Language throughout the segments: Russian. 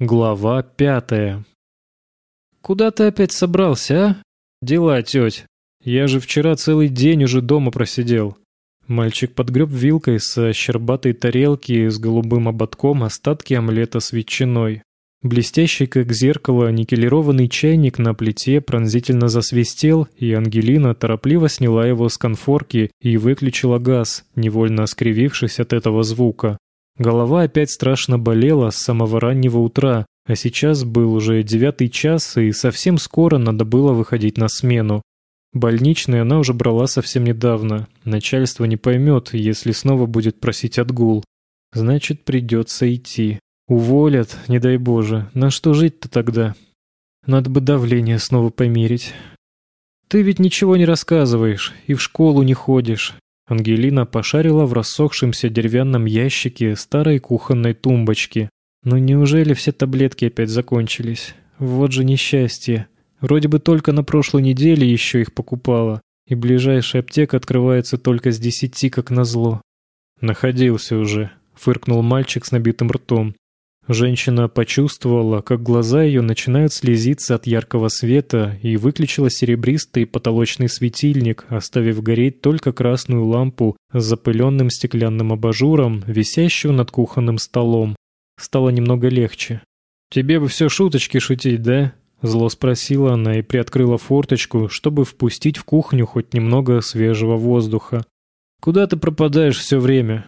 Глава пятая. «Куда ты опять собрался, а? Дела, теть. Я же вчера целый день уже дома просидел». Мальчик подгреб вилкой со щербатой тарелки с голубым ободком остатки омлета с ветчиной. Блестящий, как зеркало, никелированный чайник на плите пронзительно засвистел, и Ангелина торопливо сняла его с конфорки и выключила газ, невольно скривившись от этого звука. Голова опять страшно болела с самого раннего утра, а сейчас был уже девятый час, и совсем скоро надо было выходить на смену. Больничный она уже брала совсем недавно. Начальство не поймет, если снова будет просить отгул. Значит, придется идти. Уволят, не дай боже. На что жить-то тогда? Надо бы давление снова померить. Ты ведь ничего не рассказываешь и в школу не ходишь. Ангелина пошарила в рассохшемся деревянном ящике старой кухонной тумбочки. Ну неужели все таблетки опять закончились? Вот же несчастье. Вроде бы только на прошлой неделе еще их покупала, и ближайшая аптека открывается только с десяти, как назло. Находился уже, фыркнул мальчик с набитым ртом. Женщина почувствовала, как глаза ее начинают слезиться от яркого света и выключила серебристый потолочный светильник, оставив гореть только красную лампу с запыленным стеклянным абажуром, висящую над кухонным столом. Стало немного легче. «Тебе бы все шуточки шутить, да?» Зло спросила она и приоткрыла форточку, чтобы впустить в кухню хоть немного свежего воздуха. «Куда ты пропадаешь все время?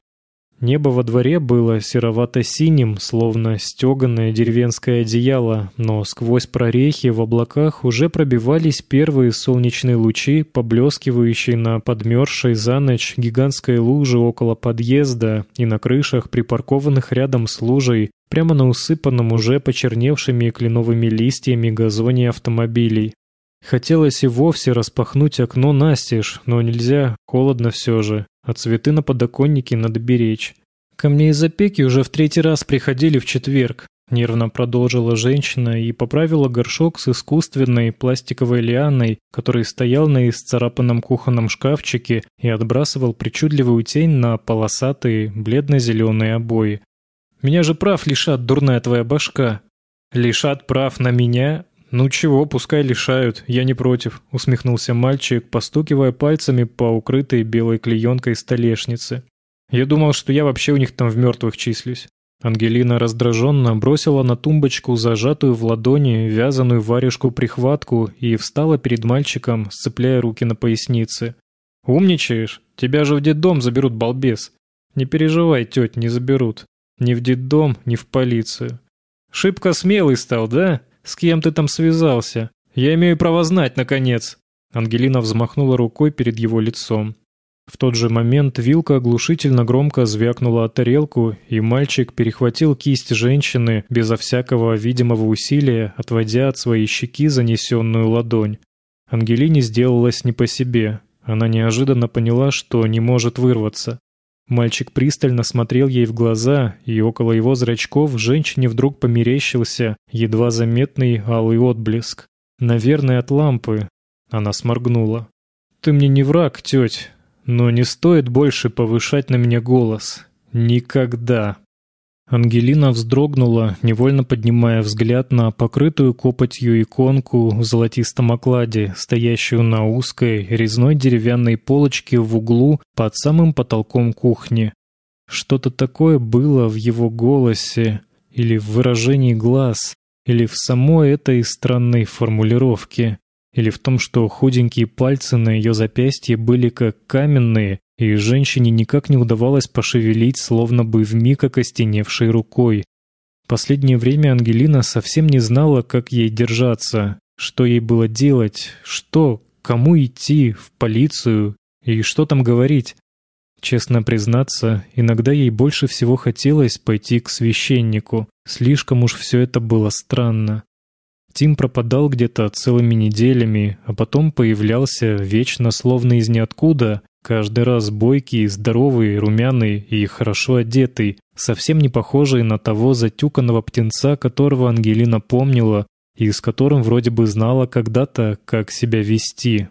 Небо во дворе было серовато-синим, словно стеганое деревенское одеяло, но сквозь прорехи в облаках уже пробивались первые солнечные лучи, поблескивающие на подмерзшей за ночь гигантской луже около подъезда и на крышах, припаркованных рядом с лужей, прямо на усыпанном уже почерневшими кленовыми листьями газоне автомобилей. Хотелось и вовсе распахнуть окно настежь, но нельзя, холодно все же а цветы на подоконнике надо беречь. Ко мне из опеки уже в третий раз приходили в четверг. Нервно продолжила женщина и поправила горшок с искусственной пластиковой лианой, который стоял на исцарапанном кухонном шкафчике и отбрасывал причудливую тень на полосатые бледно-зеленые обои. «Меня же прав лишат, дурная твоя башка!» «Лишат прав на меня? «Ну чего, пускай лишают, я не против», — усмехнулся мальчик, постукивая пальцами по укрытой белой клеенкой столешнице. «Я думал, что я вообще у них там в мертвых числюсь». Ангелина раздраженно бросила на тумбочку зажатую в ладони вязаную варежку-прихватку и встала перед мальчиком, сцепляя руки на пояснице. «Умничаешь? Тебя же в детдом заберут, балбес!» «Не переживай, тетя, не заберут. Ни в детдом, ни в полицию». «Шибко смелый стал, да?» С кем ты там связался? Я имею право знать, наконец!» Ангелина взмахнула рукой перед его лицом. В тот же момент вилка оглушительно громко звякнула о тарелку, и мальчик перехватил кисть женщины безо всякого видимого усилия, отводя от своей щеки занесенную ладонь. Ангелине сделалось не по себе. Она неожиданно поняла, что не может вырваться. Мальчик пристально смотрел ей в глаза, и около его зрачков женщине вдруг померещился едва заметный алый отблеск. Наверное, от лампы. Она сморгнула. «Ты мне не враг, теть, но не стоит больше повышать на меня голос. Никогда!» Ангелина вздрогнула, невольно поднимая взгляд на покрытую копотью иконку в золотистом окладе, стоящую на узкой резной деревянной полочке в углу под самым потолком кухни. Что-то такое было в его голосе, или в выражении глаз, или в самой этой странной формулировке, или в том, что худенькие пальцы на ее запястье были как каменные, и женщине никак не удавалось пошевелить, словно бы вмиг окостеневшей рукой. Последнее время Ангелина совсем не знала, как ей держаться, что ей было делать, что, кому идти, в полицию и что там говорить. Честно признаться, иногда ей больше всего хотелось пойти к священнику, слишком уж все это было странно. Тим пропадал где-то целыми неделями, а потом появлялся вечно словно из ниоткуда, каждый раз бойкий, здоровый, румяный и хорошо одетый, совсем не похожий на того затюканного птенца, которого Ангелина помнила и с которым вроде бы знала когда-то, как себя вести.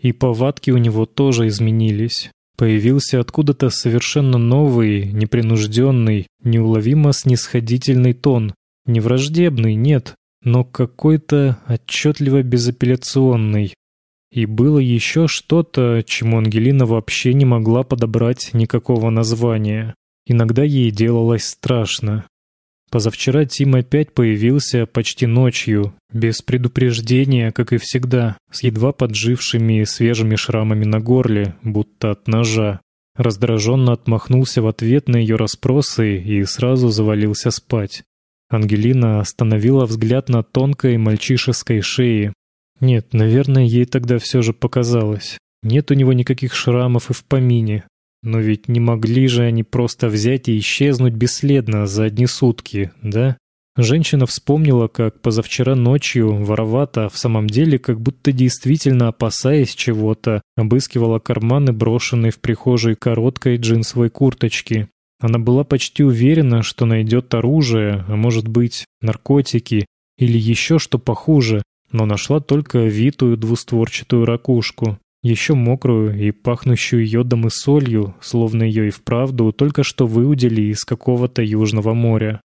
И повадки у него тоже изменились. Появился откуда-то совершенно новый, непринужденный, неуловимо снисходительный тон, Не враждебный, нет, но какой-то отчетливо безапелляционный. И было еще что-то, чему Ангелина вообще не могла подобрать никакого названия. Иногда ей делалось страшно. Позавчера Тим опять появился почти ночью, без предупреждения, как и всегда, с едва поджившими свежими шрамами на горле, будто от ножа. Раздраженно отмахнулся в ответ на ее расспросы и сразу завалился спать. Ангелина остановила взгляд на тонкой мальчишеской шее. Нет, наверное, ей тогда все же показалось. Нет у него никаких шрамов и в помине. Но ведь не могли же они просто взять и исчезнуть бесследно за одни сутки, да? Женщина вспомнила, как позавчера ночью воровато, в самом деле, как будто действительно опасаясь чего-то, обыскивала карманы брошенной в прихожей короткой джинсовой курточки. Она была почти уверена, что найдет оружие, а может быть, наркотики или еще что похуже, но нашла только витую двустворчатую ракушку еще мокрую и пахнущую йодом и солью, словно ее и вправду только что выудили из какого-то южного моря.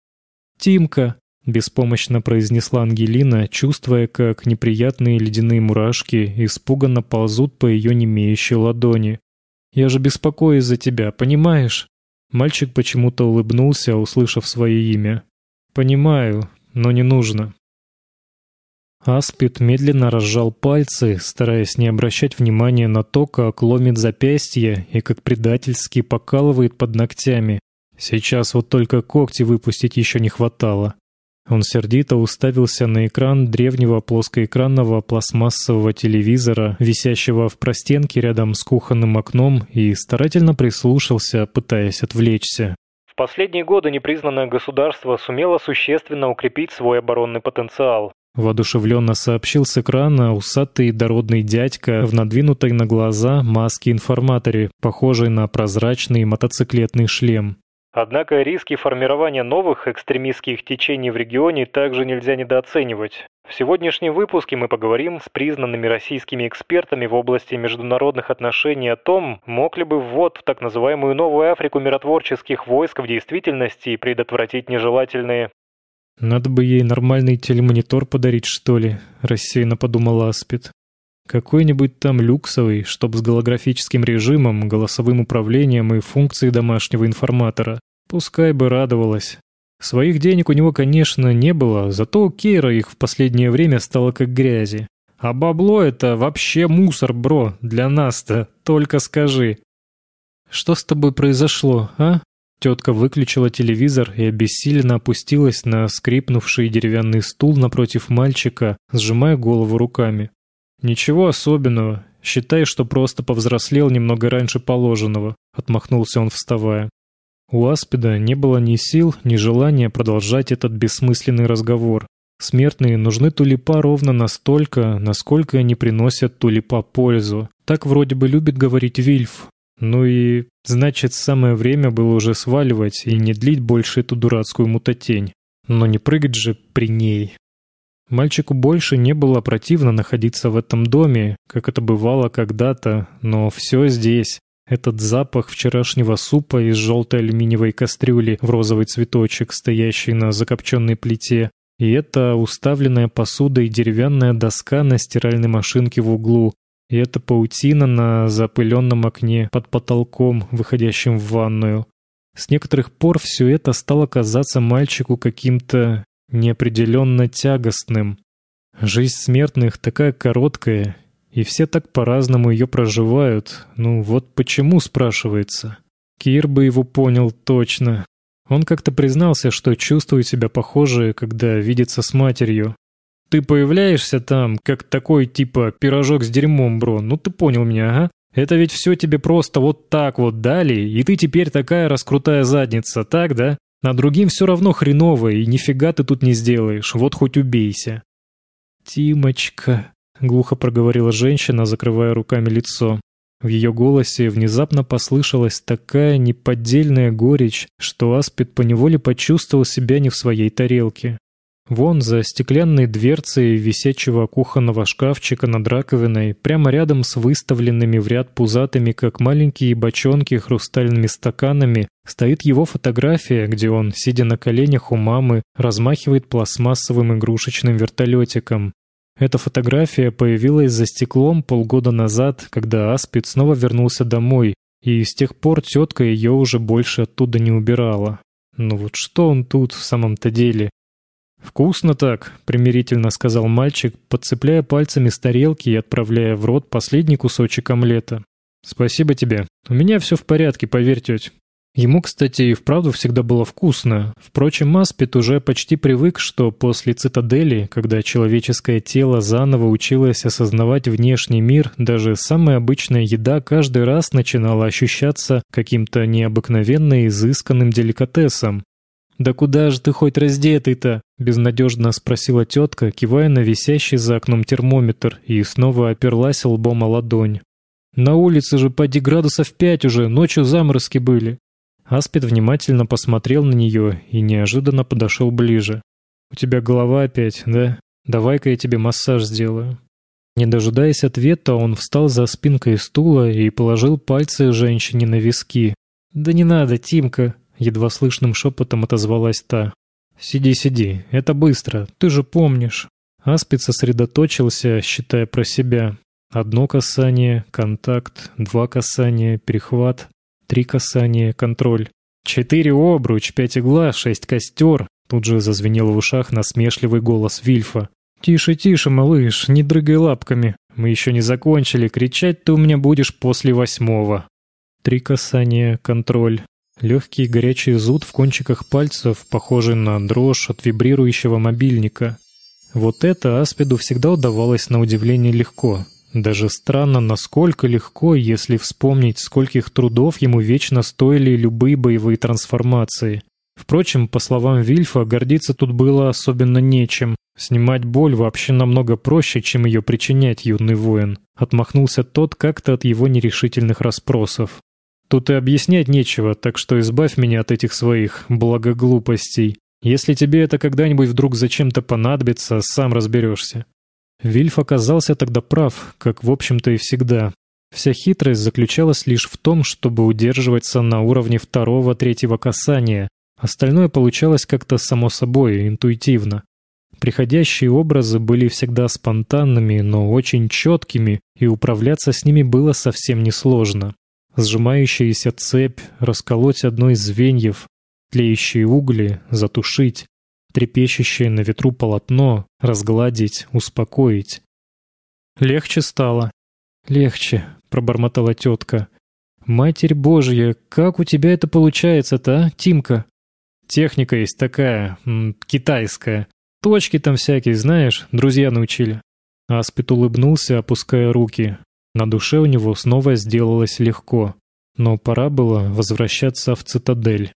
«Тимка!» — беспомощно произнесла Ангелина, чувствуя, как неприятные ледяные мурашки испуганно ползут по ее немеющей ладони. «Я же беспокоюсь за тебя, понимаешь?» Мальчик почему-то улыбнулся, услышав свое имя. «Понимаю, но не нужно». Аспид медленно разжал пальцы, стараясь не обращать внимания на то, как ломит запястье и как предательски покалывает под ногтями. Сейчас вот только когти выпустить еще не хватало. Он сердито уставился на экран древнего плоскоэкранного пластмассового телевизора, висящего в простенке рядом с кухонным окном, и старательно прислушался, пытаясь отвлечься. В последние годы непризнанное государство сумело существенно укрепить свой оборонный потенциал. Воодушевленно сообщил с экрана усатый дородный дядька в надвинутой на глаза маске-информаторе, похожей на прозрачный мотоциклетный шлем. Однако риски формирования новых экстремистских течений в регионе также нельзя недооценивать. В сегодняшнем выпуске мы поговорим с признанными российскими экспертами в области международных отношений о том, мог ли бы ввод в так называемую Новую Африку миротворческих войск в действительности предотвратить нежелательные «Надо бы ей нормальный телемонитор подарить, что ли», — рассеянно подумал Аспид. «Какой-нибудь там люксовый, чтоб с голографическим режимом, голосовым управлением и функцией домашнего информатора. Пускай бы радовалась. Своих денег у него, конечно, не было, зато у Кейра их в последнее время стало как грязи. А бабло это вообще мусор, бро, для нас-то, только скажи». «Что с тобой произошло, а?» Тетка выключила телевизор и обессиленно опустилась на скрипнувший деревянный стул напротив мальчика, сжимая голову руками. «Ничего особенного. Считай, что просто повзрослел немного раньше положенного», — отмахнулся он, вставая. У Аспида не было ни сил, ни желания продолжать этот бессмысленный разговор. Смертные нужны тулипа ровно настолько, насколько они приносят тулипа пользу. Так вроде бы любит говорить Вильф, ну и, значит, самое время было уже сваливать и не длить больше эту дурацкую мутатень. Но не прыгать же при ней. Мальчику больше не было противно находиться в этом доме, как это бывало когда-то, но все здесь. Этот запах вчерашнего супа из желтой алюминиевой кастрюли в розовый цветочек, стоящий на закопченной плите, и эта уставленная посудой деревянная доска на стиральной машинке в углу, и эта паутина на запыленном окне под потолком, выходящим в ванную. С некоторых пор все это стало казаться мальчику каким-то неопределенно тягостным. Жизнь смертных такая короткая, и все так по-разному ее проживают. Ну вот почему, спрашивается. Кир бы его понял точно. Он как-то признался, что чувствует себя похоже, когда видится с матерью. Ты появляешься там, как такой типа пирожок с дерьмом, бро. Ну ты понял меня, ага? Это ведь все тебе просто вот так вот дали, и ты теперь такая раскрутая задница, так, да? А другим все равно хреново, и нифига ты тут не сделаешь, вот хоть убейся. «Тимочка», — глухо проговорила женщина, закрывая руками лицо. В ее голосе внезапно послышалась такая неподдельная горечь, что Аспид поневоле почувствовал себя не в своей тарелке. Вон за стеклянной дверцей висячего кухонного шкафчика над раковиной, прямо рядом с выставленными в ряд пузатыми, как маленькие бочонки, хрустальными стаканами, стоит его фотография, где он, сидя на коленях у мамы, размахивает пластмассовым игрушечным вертолетиком. Эта фотография появилась за стеклом полгода назад, когда Аспид снова вернулся домой, и с тех пор тетка ее уже больше оттуда не убирала. Ну вот что он тут в самом-то деле? «Вкусно так», — примирительно сказал мальчик, подцепляя пальцами с тарелки и отправляя в рот последний кусочек омлета. «Спасибо тебе. У меня все в порядке, поверь, теть». Ему, кстати, и вправду всегда было вкусно. Впрочем, Маспит уже почти привык, что после цитадели, когда человеческое тело заново училось осознавать внешний мир, даже самая обычная еда каждый раз начинала ощущаться каким-то необыкновенно изысканным деликатесом. «Да куда же ты хоть раздетый-то?» — безнадежно спросила тетка, кивая на висящий за окном термометр, и снова оперлась лбом о ладонь. «На улице же поди градусов пять уже, ночью заморозки были». Аспид внимательно посмотрел на нее и неожиданно подошел ближе. «У тебя голова опять, да? Давай-ка я тебе массаж сделаю». Не дожидаясь ответа, он встал за спинкой стула и положил пальцы женщине на виски. «Да не надо, Тимка, Едва слышным шепотом отозвалась та. «Сиди, сиди, это быстро, ты же помнишь». Аспид сосредоточился, считая про себя. Одно касание, контакт, два касания, перехват, три касания, контроль. Четыре обруч, пять игла, шесть костер. Тут же зазвенел в ушах насмешливый голос Вильфа. «Тише, тише, малыш, не дрыгай лапками. Мы еще не закончили, кричать ты у меня будешь после восьмого». Три касания, контроль. Легкий горячий зуд в кончиках пальцев, похожий на дрожь от вибрирующего мобильника. Вот это Аспиду всегда удавалось на удивление легко. Даже странно, насколько легко, если вспомнить, скольких трудов ему вечно стоили любые боевые трансформации. Впрочем, по словам Вильфа, гордиться тут было особенно нечем. Снимать боль вообще намного проще, чем ее причинять, юный воин. Отмахнулся тот как-то от его нерешительных расспросов. Тут и объяснять нечего, так что избавь меня от этих своих благоглупостей. Если тебе это когда-нибудь вдруг зачем-то понадобится, сам разберешься». Вильф оказался тогда прав, как в общем-то и всегда. Вся хитрость заключалась лишь в том, чтобы удерживаться на уровне второго-третьего касания. Остальное получалось как-то само собой, интуитивно. Приходящие образы были всегда спонтанными, но очень четкими, и управляться с ними было совсем несложно сжимающаяся цепь, расколоть одно из звеньев, тлеющие угли, затушить, трепещущее на ветру полотно, разгладить, успокоить. Легче стало. Легче, пробормотала тетка. Матерь Божья, как у тебя это получается-то, а, Тимка? Техника есть такая, китайская. Точки там всякие, знаешь, друзья научили. Аспид улыбнулся, опуская руки. На душе у него снова сделалось легко, но пора было возвращаться в цитадель.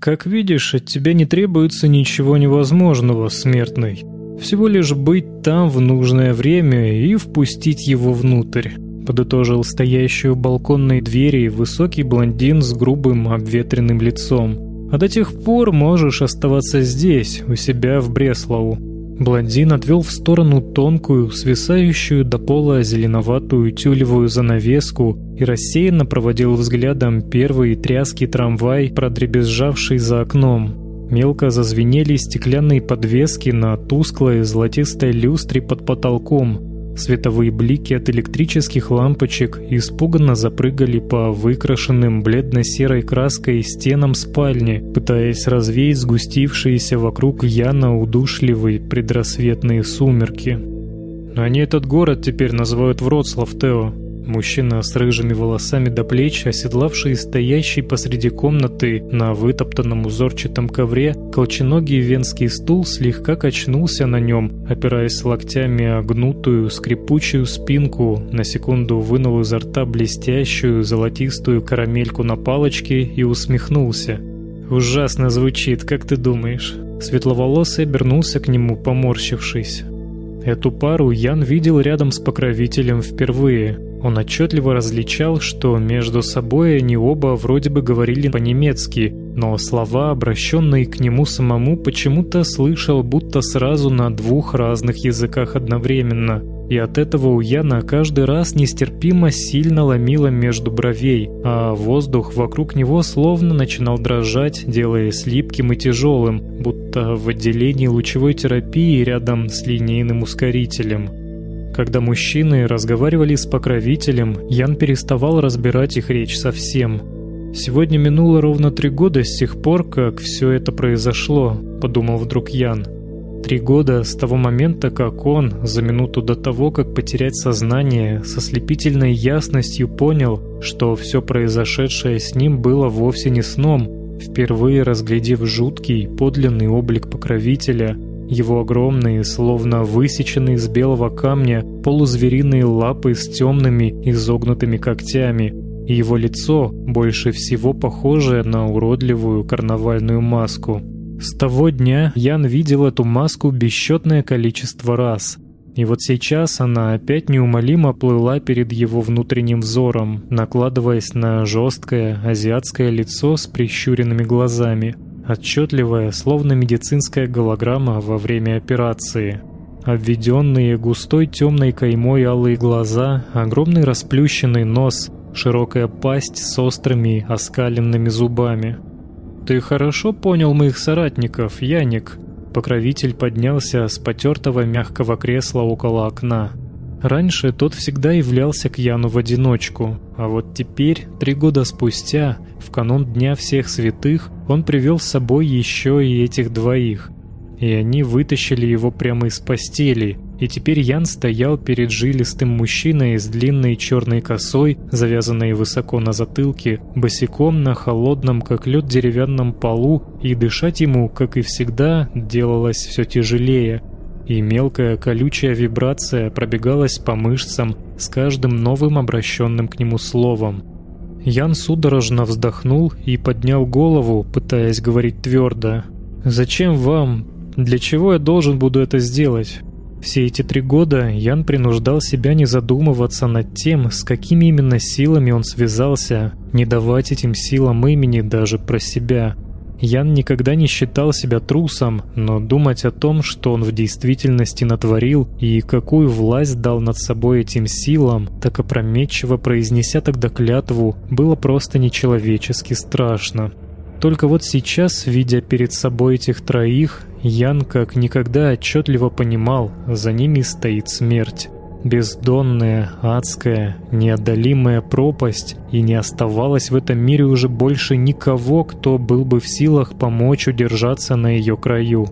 «Как видишь, от тебя не требуется ничего невозможного, смертный. Всего лишь быть там в нужное время и впустить его внутрь», подытожил стоящую балконной двери высокий блондин с грубым обветренным лицом. «А до тех пор можешь оставаться здесь, у себя в Бреслау. Блондин отвел в сторону тонкую, свисающую до пола зеленоватую тюлевую занавеску и рассеянно проводил взглядом первый тряский трамвай, продребезжавший за окном. Мелко зазвенели стеклянные подвески на тусклой золотистой люстре под потолком. Световые блики от электрических лампочек испуганно запрыгали по выкрашенным бледно-серой краской стенам спальни, пытаясь развеять сгустившиеся вокруг Яна удушливые предрассветные сумерки. Они этот город теперь называют Вроцлав, Тео. Мужчина с рыжими волосами до плеч, оседлавший стоящий посреди комнаты на вытоптанном узорчатом ковре, колченогий венский стул слегка качнулся на нем, опираясь локтями о гнутую, скрипучую спинку, на секунду вынул изо рта блестящую, золотистую карамельку на палочке и усмехнулся. «Ужасно звучит, как ты думаешь?» Светловолосый обернулся к нему, поморщившись. Эту пару Ян видел рядом с покровителем впервые — Он отчетливо различал, что между собой они оба вроде бы говорили по-немецки, но слова, обращенные к нему самому, почему-то слышал будто сразу на двух разных языках одновременно. И от этого у Яна каждый раз нестерпимо сильно ломило между бровей, а воздух вокруг него словно начинал дрожать, делаясь липким и тяжелым, будто в отделении лучевой терапии рядом с линейным ускорителем. Когда мужчины разговаривали с покровителем, Ян переставал разбирать их речь совсем. «Сегодня минуло ровно три года с тех пор, как все это произошло», — подумал вдруг Ян. Три года с того момента, как он, за минуту до того, как потерять сознание, со слепительной ясностью понял, что все произошедшее с ним было вовсе не сном, впервые разглядев жуткий, подлинный облик покровителя — его огромные, словно высеченные из белого камня, полузвериные лапы с темными изогнутыми когтями, и его лицо, больше всего похожее на уродливую карнавальную маску. С того дня Ян видел эту маску бесчетное количество раз. И вот сейчас она опять неумолимо плыла перед его внутренним взором, накладываясь на жесткое азиатское лицо с прищуренными глазами — отчетливая, словно медицинская голограмма во время операции. Обведенные густой темной каймой алые глаза, огромный расплющенный нос, широкая пасть с острыми оскаленными зубами. «Ты хорошо понял моих соратников, Яник?» Покровитель поднялся с потертого мягкого кресла около окна. Раньше тот всегда являлся к Яну в одиночку, а вот теперь, три года спустя, в канун Дня Всех Святых, он привел с собой еще и этих двоих. И они вытащили его прямо из постели, и теперь Ян стоял перед жилистым мужчиной с длинной черной косой, завязанной высоко на затылке, босиком на холодном, как лед деревянном полу, и дышать ему, как и всегда, делалось все тяжелее, и мелкая колючая вибрация пробегалась по мышцам с каждым новым обращенным к нему словом. Ян судорожно вздохнул и поднял голову, пытаясь говорить твердо. «Зачем вам? Для чего я должен буду это сделать?» Все эти три года Ян принуждал себя не задумываться над тем, с какими именно силами он связался, не давать этим силам имени даже про себя – Ян никогда не считал себя трусом, но думать о том, что он в действительности натворил и какую власть дал над собой этим силам, так опрометчиво произнеся тогда клятву, было просто нечеловечески страшно. Только вот сейчас, видя перед собой этих троих, Ян как никогда отчетливо понимал, за ними стоит смерть. Бездонная, адская, неодолимая пропасть, и не оставалось в этом мире уже больше никого, кто был бы в силах помочь удержаться на ее краю.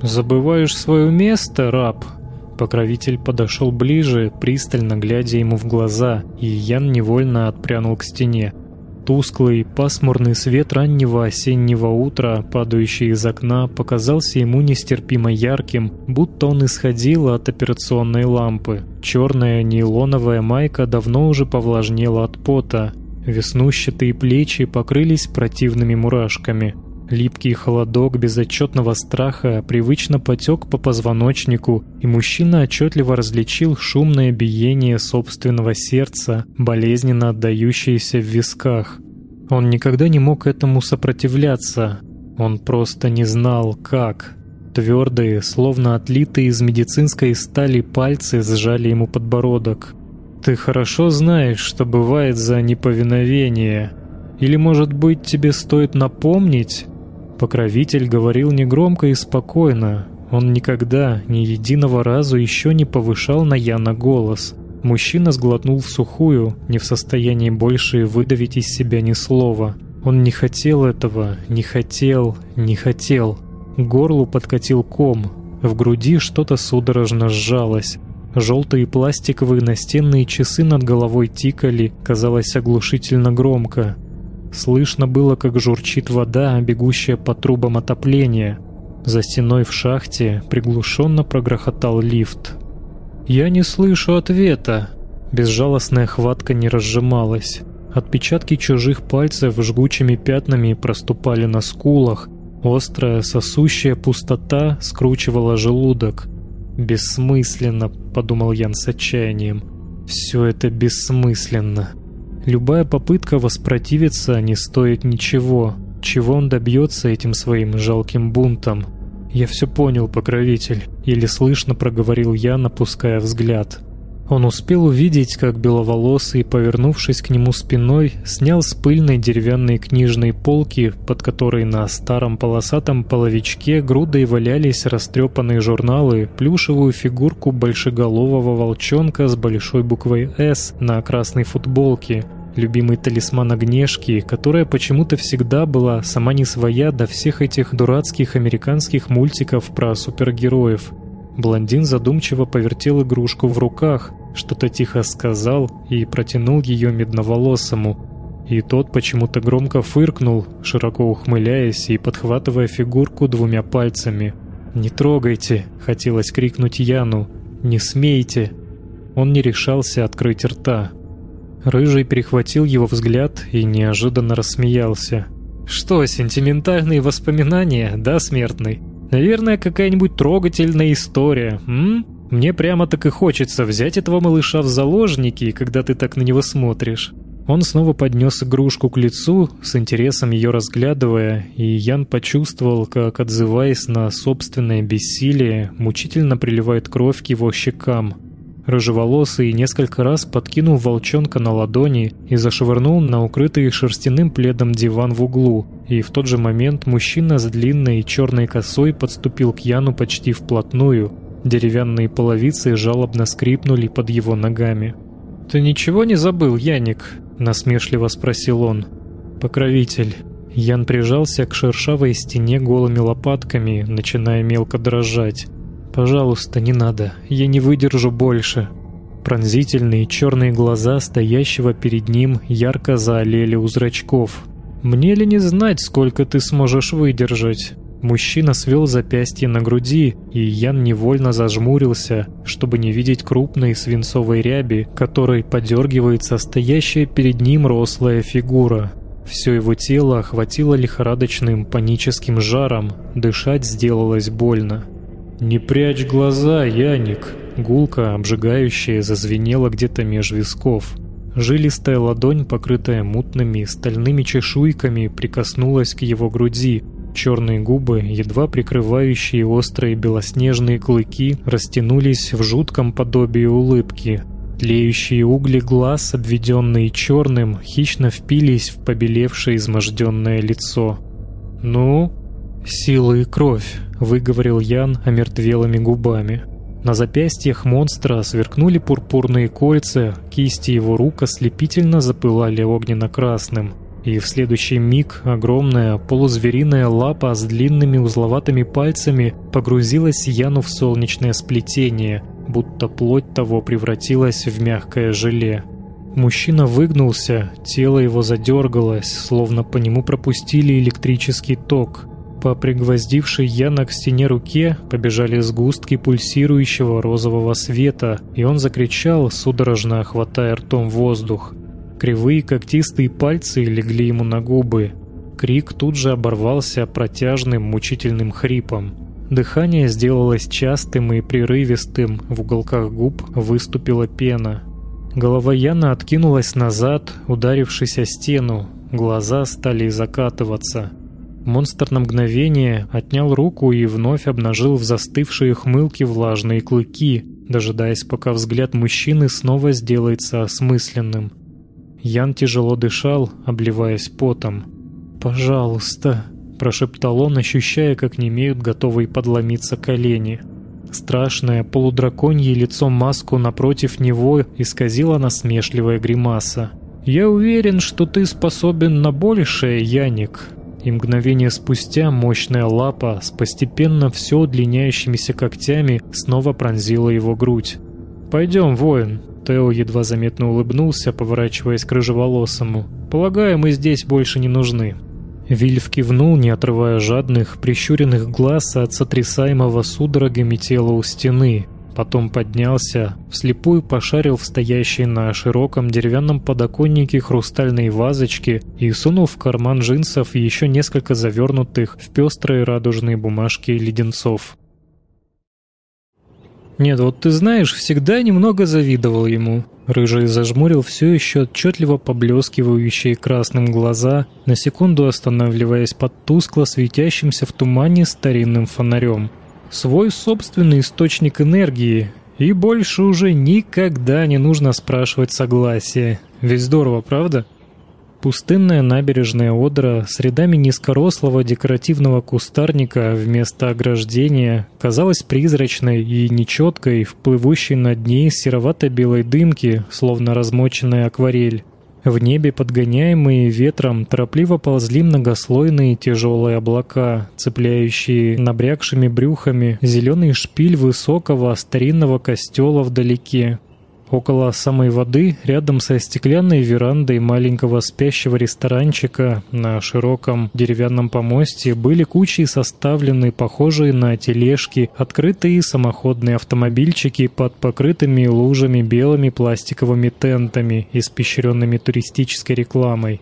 «Забываешь свое место, раб?» Покровитель подошел ближе, пристально глядя ему в глаза, и Ян невольно отпрянул к стене. Тусклый, пасмурный свет раннего осеннего утра, падающий из окна, показался ему нестерпимо ярким, будто он исходил от операционной лампы. Черная нейлоновая майка давно уже повлажнела от пота. Веснущатые плечи покрылись противными мурашками. Липкий холодок безотчетного страха привычно потек по позвоночнику, и мужчина отчетливо различил шумное биение собственного сердца, болезненно отдающееся в висках. Он никогда не мог этому сопротивляться, он просто не знал, как. Твердые, словно отлитые из медицинской стали пальцы сжали ему подбородок. «Ты хорошо знаешь, что бывает за неповиновение. Или, может быть, тебе стоит напомнить, Покровитель говорил негромко и спокойно. Он никогда, ни единого разу еще не повышал на Яна голос. Мужчина сглотнул в сухую, не в состоянии больше выдавить из себя ни слова. Он не хотел этого, не хотел, не хотел. К горлу подкатил ком. В груди что-то судорожно сжалось. Желтые пластиковые настенные часы над головой тикали, казалось оглушительно громко. Слышно было, как журчит вода, бегущая по трубам отопления. За стеной в шахте приглушенно прогрохотал лифт. «Я не слышу ответа!» Безжалостная хватка не разжималась. Отпечатки чужих пальцев жгучими пятнами проступали на скулах. Острая, сосущая пустота скручивала желудок. «Бессмысленно», — подумал Ян с отчаянием. Все это бессмысленно. Любая попытка воспротивиться не стоит ничего. Чего он добьется этим своим жалким бунтом? «Я все понял, покровитель», — еле слышно проговорил я, напуская взгляд. Он успел увидеть, как беловолосый, повернувшись к нему спиной, снял с пыльной деревянной книжной полки, под которой на старом полосатом половичке грудой валялись растрепанные журналы, плюшевую фигурку большеголового волчонка с большой буквой «С» на красной футболке, любимый талисман Огнешки, которая почему-то всегда была сама не своя до всех этих дурацких американских мультиков про супергероев. Блондин задумчиво повертел игрушку в руках, что-то тихо сказал и протянул ее медноволосому. И тот почему-то громко фыркнул, широко ухмыляясь и подхватывая фигурку двумя пальцами. «Не трогайте!» — хотелось крикнуть Яну. «Не смейте!» Он не решался открыть рта. Рыжий перехватил его взгляд и неожиданно рассмеялся. «Что, сентиментальные воспоминания, да, смертный? Наверное, какая-нибудь трогательная история, м? Мне прямо так и хочется взять этого малыша в заложники, когда ты так на него смотришь». Он снова поднес игрушку к лицу, с интересом ее разглядывая, и Ян почувствовал, как, отзываясь на собственное бессилие, мучительно приливает кровь к его щекам. Рыжеволосый несколько раз подкинул волчонка на ладони и зашвырнул на укрытый шерстяным пледом диван в углу, и в тот же момент мужчина с длинной черной косой подступил к Яну почти вплотную. Деревянные половицы жалобно скрипнули под его ногами. «Ты ничего не забыл, Яник?» — насмешливо спросил он. «Покровитель». Ян прижался к шершавой стене голыми лопатками, начиная мелко дрожать. «Пожалуйста, не надо, я не выдержу больше». Пронзительные черные глаза стоящего перед ним ярко заолели у зрачков. «Мне ли не знать, сколько ты сможешь выдержать?» Мужчина свел запястье на груди, и Ян невольно зажмурился, чтобы не видеть крупной свинцовой ряби, которой подергивается стоящая перед ним рослая фигура. Все его тело охватило лихорадочным паническим жаром, дышать сделалось больно. «Не прячь глаза, Яник!» Гулка, обжигающая, зазвенела где-то меж висков. Жилистая ладонь, покрытая мутными стальными чешуйками, прикоснулась к его груди. Черные губы, едва прикрывающие острые белоснежные клыки, растянулись в жутком подобии улыбки. Тлеющие угли глаз, обведенные черным, хищно впились в побелевшее изможденное лицо. «Ну?» «Сила и кровь», — выговорил Ян омертвелыми губами. На запястьях монстра сверкнули пурпурные кольца, кисти его рук ослепительно запылали огненно-красным. И в следующий миг огромная полузвериная лапа с длинными узловатыми пальцами погрузилась Яну в солнечное сплетение, будто плоть того превратилась в мягкое желе. Мужчина выгнулся, тело его задергалось, словно по нему пропустили электрический ток. По пригвоздившей Яна к стене руке побежали сгустки пульсирующего розового света, и он закричал, судорожно хватая ртом воздух. Кривые когтистые пальцы легли ему на губы. Крик тут же оборвался протяжным мучительным хрипом. Дыхание сделалось частым и прерывистым, в уголках губ выступила пена. Голова Яна откинулась назад, ударившись о стену, глаза стали закатываться. Монстр на мгновение отнял руку и вновь обнажил в застывшие хмылки влажные клыки, дожидаясь, пока взгляд мужчины снова сделается осмысленным. Ян тяжело дышал, обливаясь потом. «Пожалуйста», — прошептал он, ощущая, как немеют готовые подломиться колени. Страшное полудраконье лицо маску напротив него исказила насмешливая гримаса. «Я уверен, что ты способен на большее, Яник», и мгновение спустя мощная лапа с постепенно все удлиняющимися когтями снова пронзила его грудь. «Пойдем, воин!» Тео едва заметно улыбнулся, поворачиваясь к рыжеволосому. «Полагаю, мы здесь больше не нужны». Вильф кивнул, не отрывая жадных, прищуренных глаз от сотрясаемого судорогами тела у стены, Потом поднялся, вслепую пошарил в стоящей на широком деревянном подоконнике хрустальной вазочки и сунул в карман джинсов еще несколько завернутых в пестрые радужные бумажки леденцов. Нет, вот ты знаешь, всегда немного завидовал ему. Рыжий зажмурил все еще отчетливо поблескивающие красным глаза, на секунду останавливаясь под тускло светящимся в тумане старинным фонарем. Свой собственный источник энергии, и больше уже никогда не нужно спрашивать согласия. Ведь здорово, правда? Пустынная набережная Одра с рядами низкорослого декоративного кустарника вместо ограждения казалась призрачной и нечеткой, вплывущей над ней серовато-белой дымки, словно размоченная акварель. В небе, подгоняемые ветром, торопливо ползли многослойные тяжелые облака, цепляющие набрякшими брюхами зеленый шпиль высокого старинного костела вдалеке. Около самой воды, рядом со стеклянной верандой маленького спящего ресторанчика на широком деревянном помосте были кучи составлены похожие на тележки, открытые самоходные автомобильчики под покрытыми лужами белыми пластиковыми тентами, испещренными туристической рекламой.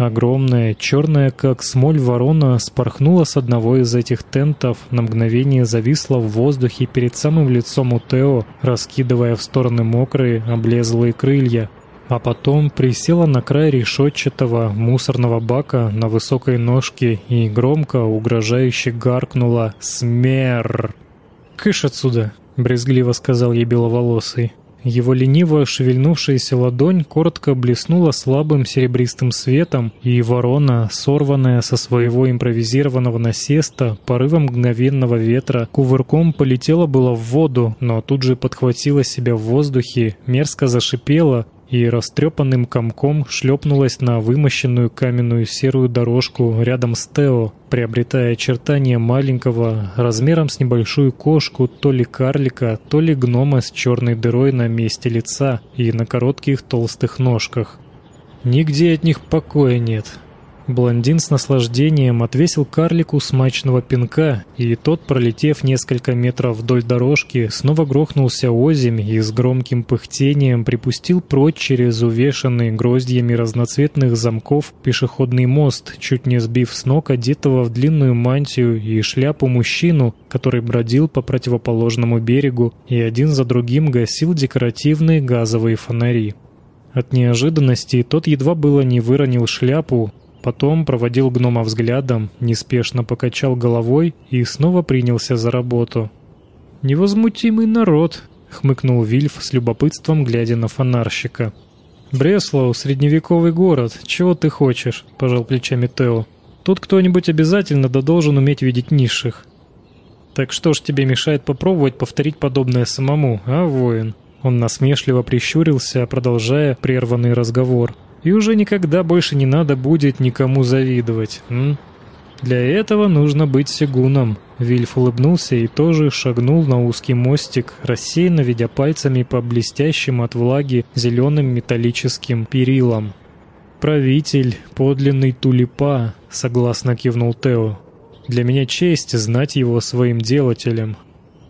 Огромная, черная, как смоль ворона, спорхнула с одного из этих тентов, на мгновение зависла в воздухе перед самым лицом у Тео, раскидывая в стороны мокрые, облезлые крылья, а потом присела на край решетчатого мусорного бака на высокой ножке и громко, угрожающе гаркнула «Смер!» «Кыш отсюда!» — брезгливо сказал ей беловолосый. Его лениво шевельнувшаяся ладонь коротко блеснула слабым серебристым светом, и ворона, сорванная со своего импровизированного насеста, порывом мгновенного ветра, кувырком полетела было в воду, но тут же подхватила себя в воздухе, мерзко зашипела и растрепанным комком шлепнулась на вымощенную каменную серую дорожку рядом с Тео, приобретая очертания маленького, размером с небольшую кошку, то ли карлика, то ли гнома с черной дырой на месте лица и на коротких толстых ножках. Нигде от них покоя нет. Блондин с наслаждением отвесил карлику смачного пинка, и тот, пролетев несколько метров вдоль дорожки, снова грохнулся озимь и с громким пыхтением припустил прочь через увешанный гроздьями разноцветных замков пешеходный мост, чуть не сбив с ног одетого в длинную мантию и шляпу мужчину, который бродил по противоположному берегу и один за другим гасил декоративные газовые фонари. От неожиданности тот едва было не выронил шляпу, Потом проводил гнома взглядом, неспешно покачал головой и снова принялся за работу. «Невозмутимый народ», — хмыкнул Вильф с любопытством, глядя на фонарщика. «Бреслоу — средневековый город. Чего ты хочешь?» — пожал плечами Тео. «Тут кто-нибудь обязательно да должен уметь видеть низших». «Так что ж тебе мешает попробовать повторить подобное самому, а, воин?» Он насмешливо прищурился, продолжая прерванный разговор. И уже никогда больше не надо будет никому завидовать. М? Для этого нужно быть сигуном. Вильф улыбнулся и тоже шагнул на узкий мостик, рассеянно ведя пальцами по блестящим от влаги зеленым металлическим перилам. «Правитель, подлинный тулипа», — согласно кивнул Тео. «Для меня честь знать его своим делателем.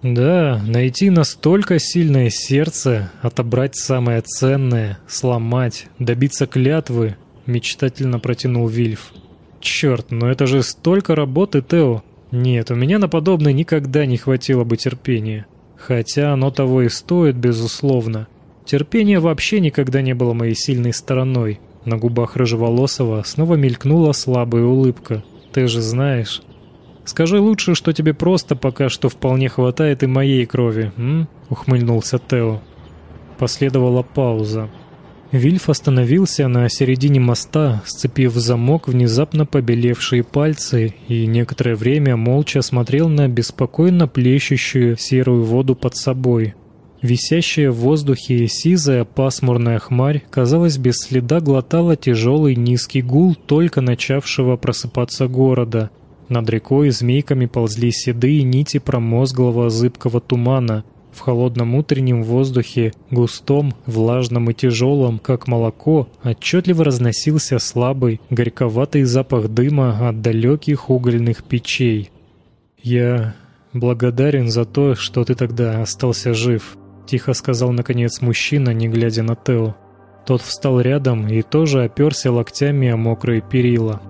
Да, найти настолько сильное сердце, отобрать самое ценное, сломать, добиться клятвы, мечтательно протянул Вильф. Черт, но это же столько работы, Тео. Нет, у меня на подобное никогда не хватило бы терпения. Хотя оно того и стоит, безусловно. Терпение вообще никогда не было моей сильной стороной. На губах рыжеволосого снова мелькнула слабая улыбка. Ты же знаешь, Скажи лучше, что тебе просто пока что вполне хватает и моей крови, м? ухмыльнулся Тео. Последовала пауза. Вильф остановился на середине моста, сцепив замок внезапно побелевшие пальцы и некоторое время молча смотрел на беспокойно плещущую серую воду под собой. Висящая в воздухе сизая пасмурная хмарь, казалось, без следа глотала тяжелый низкий гул только начавшего просыпаться города, над рекой змейками ползли седые нити промозглого зыбкого тумана. В холодном утреннем воздухе, густом, влажном и тяжелом, как молоко, отчетливо разносился слабый, горьковатый запах дыма от далеких угольных печей. «Я благодарен за то, что ты тогда остался жив», — тихо сказал наконец мужчина, не глядя на Тео. Тот встал рядом и тоже оперся локтями о мокрые перила.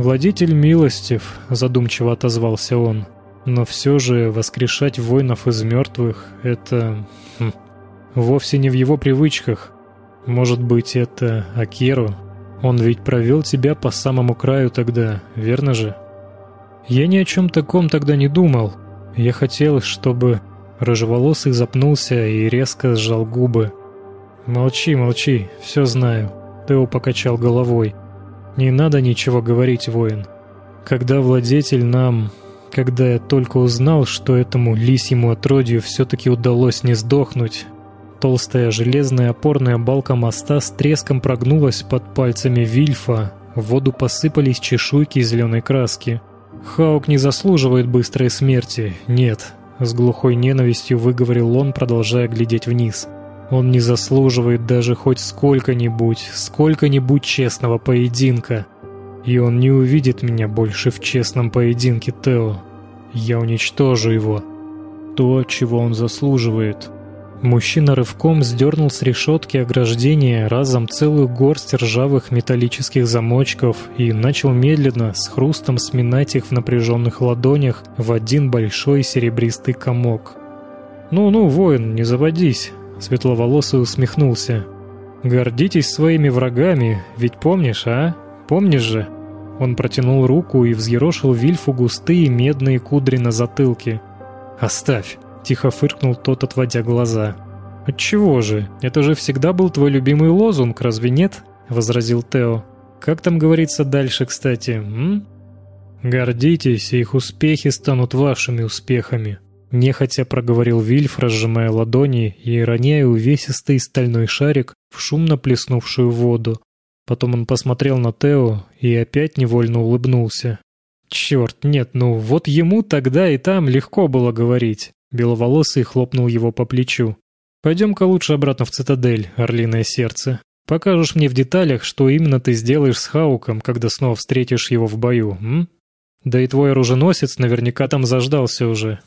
«Владитель милостив», — задумчиво отозвался он. Но все же воскрешать воинов из мертвых — это... Хм, вовсе не в его привычках. Может быть, это Акеру? Он ведь провел тебя по самому краю тогда, верно же? Я ни о чем таком тогда не думал. Я хотел, чтобы... Рыжеволосый запнулся и резко сжал губы. «Молчи, молчи, все знаю», — Тео покачал головой. «Не надо ничего говорить, воин. Когда владетель нам... Когда я только узнал, что этому лисьему отродью все-таки удалось не сдохнуть, толстая железная опорная балка моста с треском прогнулась под пальцами Вильфа, в воду посыпались чешуйки зеленой краски. Хаук не заслуживает быстрой смерти, нет, с глухой ненавистью выговорил он, продолжая глядеть вниз. Он не заслуживает даже хоть сколько-нибудь, сколько-нибудь честного поединка. И он не увидит меня больше в честном поединке, Тео. Я уничтожу его. То, чего он заслуживает. Мужчина рывком сдернул с решетки ограждения разом целую горсть ржавых металлических замочков и начал медленно, с хрустом сминать их в напряженных ладонях в один большой серебристый комок. «Ну-ну, воин, не заводись», — светловолосый усмехнулся. «Гордитесь своими врагами, ведь помнишь, а? Помнишь же?» Он протянул руку и взъерошил Вильфу густые медные кудри на затылке. «Оставь!» Тихо фыркнул тот, отводя глаза. «Отчего же? Это же всегда был твой любимый лозунг, разве нет?» — возразил Тео. «Как там говорится дальше, кстати, м? Гордитесь, их успехи станут вашими успехами». Нехотя проговорил Вильф, разжимая ладони и роняя увесистый стальной шарик в шумно плеснувшую воду. Потом он посмотрел на Тео и опять невольно улыбнулся. «Черт, нет, ну вот ему тогда и там легко было говорить. Беловолосый хлопнул его по плечу. «Пойдем-ка лучше обратно в цитадель, орлиное сердце. Покажешь мне в деталях, что именно ты сделаешь с Хауком, когда снова встретишь его в бою, м? Да и твой оруженосец наверняка там заждался уже.